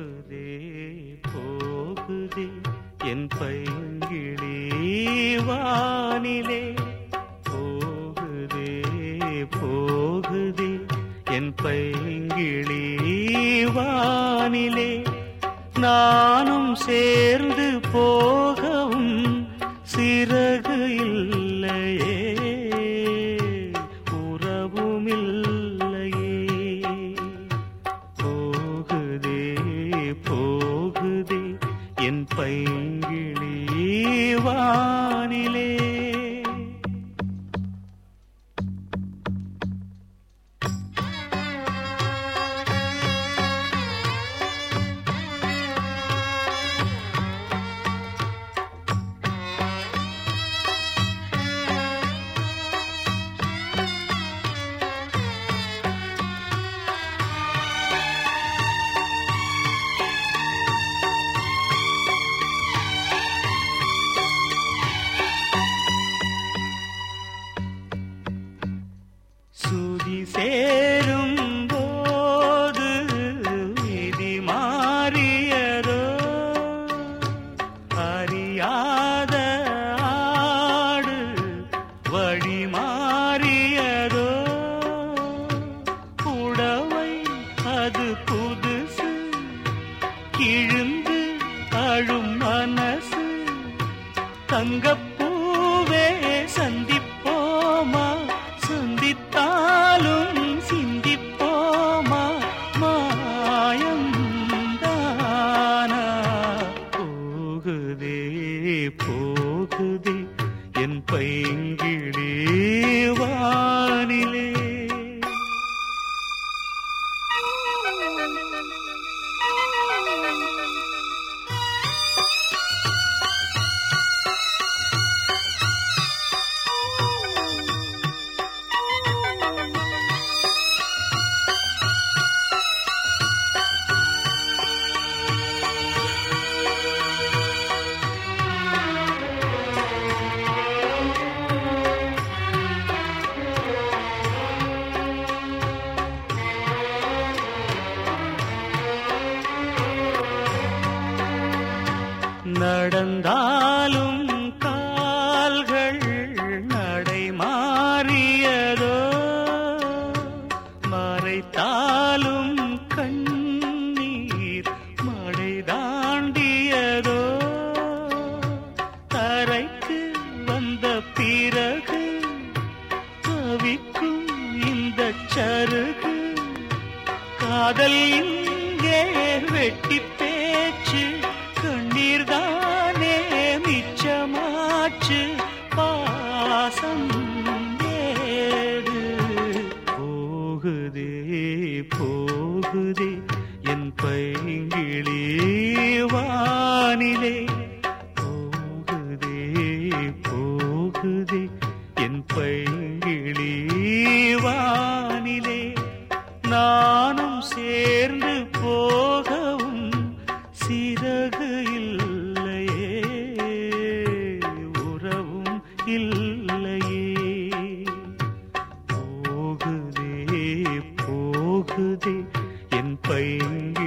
போகுதே போகுதே. என் பைங்கிழி வானிலே. போகுதே போகுதே. என் பைங்கிழி வானிலே. நானும் சேர்ந்து போகவும் சிறகு என் கிழுந்து அழும் மனசு தங்கப்பூவே சந்தி நடந்தாலும் கால்கள் நடை மாறியதோ மறைத்தாலும் கண்ணீர் மழை தாண்டியதோ தரைக்கு வந்த பிறகு தவிக்கும் இந்த சருகு காதல் இங்கே வெட்டி போகுதே போகுதே. என் பைங்கிழி வானிலே நானும் சேர்ந்து போகவும் சிறகு இல்லையே உறவும் இல்லையே. போகுதே போகுதே. என் பைங்கிழி